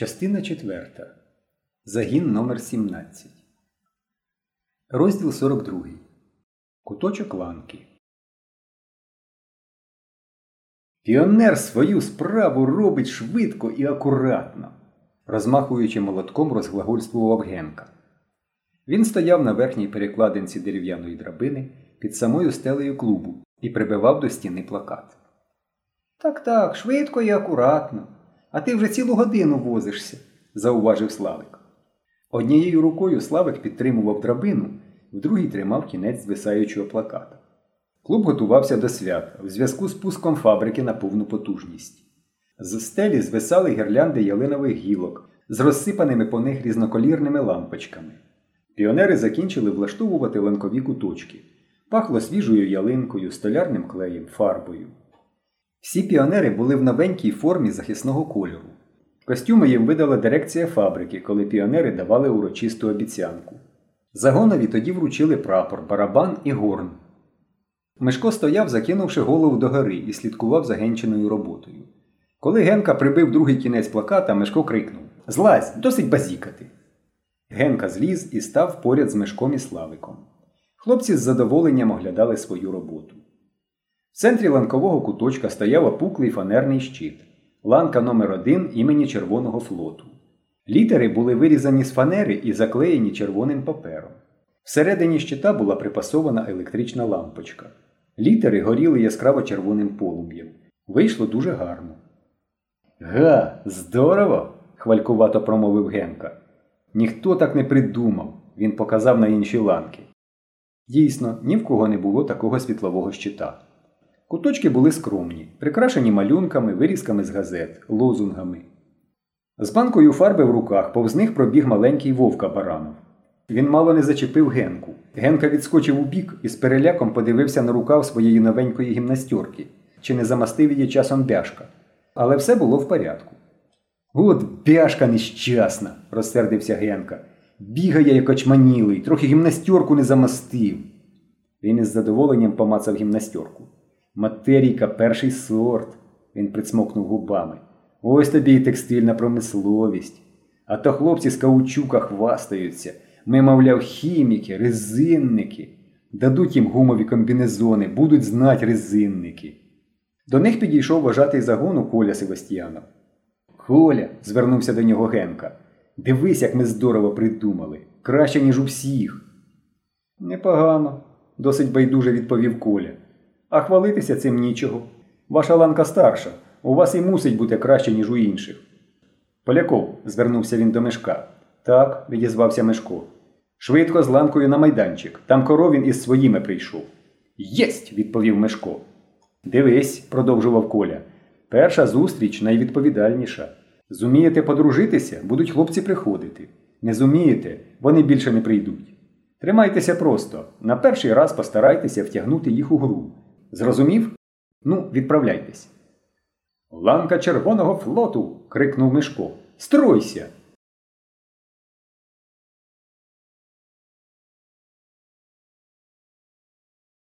Частина 4. Загін номер 17 Розділ 42. Куточок ланки. Піонер свою справу робить швидко і акуратно. розмахуючи молотком, розглагольствував Генка. Він стояв на верхній перекладинці дерев'яної драбини під самою стелею клубу і прибивав до стіни плакат. Так так, швидко і акуратно. А ти вже цілу годину возишся, зауважив Славик. Однією рукою Славик підтримував драбину, в другій тримав кінець звисаючого плаката. Клуб готувався до свят в зв'язку з пуском фабрики на повну потужність. З стелі звисали гірлянди ялинових гілок з розсипаними по них різноколірними лампочками. Піонери закінчили влаштовувати ланкові куточки. Пахло свіжою ялинкою, столярним клеєм, фарбою. Всі піонери були в новенькій формі захисного кольору. Костюми їм видала дирекція фабрики, коли піонери давали урочисту обіцянку. Загонові тоді вручили прапор, барабан і горн. Мишко стояв, закинувши голову догори, і слідкував за генчиною роботою. Коли Генка прибив другий кінець плаката, Мишко крикнув Злазь, досить базікати. Генка зліз і став поряд з Мишком і Славиком. Хлопці з задоволенням оглядали свою роботу. В центрі ланкового куточка стояв опуклий фанерний щит, ланка номер 1 імені Червоного флоту. Літери були вирізані з фанери і заклеєні червоним папером. Всередині щита була припасована електрична лампочка. Літери горіли яскраво червоним полум'ям. Вийшло дуже гарно. Га, здорово! хвалькувато промовив Генка. Ніхто так не придумав, він показав на інші ланки. Дійсно, ні в кого не було такого світлового щита. Куточки були скромні, прикрашені малюнками, вирізками з газет, лозунгами. З банкою фарби в руках повз них пробіг маленький вовка баранов. Він мало не зачепив Генку. Генка відскочив у бік і з переляком подивився на рукав своєї новенької гімнастьорки, чи не замастив її часом бяшка. Але все було в порядку. От бяшка нещасна, розсердився Генка. Бігає, як очманілий, трохи гімнастьорку не замастив. Він із задоволенням помацав гімнастьорку. Матерійка перший сорт, він присмокнув губами. Ось тобі і текстильна промисловість. А то хлопці з каучука хвастаються. Ми, мовляв, хіміки, резинники. Дадуть їм гумові комбінезони, будуть знати резинники. До них підійшов вважатий загону Коля Севастьянов. Коля, звернувся до нього Генка. Дивись, як ми здорово придумали. Краще, ніж у всіх. Непогано, досить байдуже відповів Коля. А хвалитися цим нічого. Ваша ланка старша. У вас і мусить бути краще, ніж у інших. Поляков, звернувся він до Мешка. Так, відізвався Мешко. Швидко з ланкою на майданчик. Там коровін із своїми прийшов. Єсть, відповів Мешко. Дивись, продовжував Коля. Перша зустріч найвідповідальніша. Зумієте подружитися, будуть хлопці приходити. Не зумієте, вони більше не прийдуть. Тримайтеся просто. На перший раз постарайтеся втягнути їх у гру. Зрозумів? Ну, відправляйтесь. Ланка Червоного флоту. крикнув Мишко. Стройся!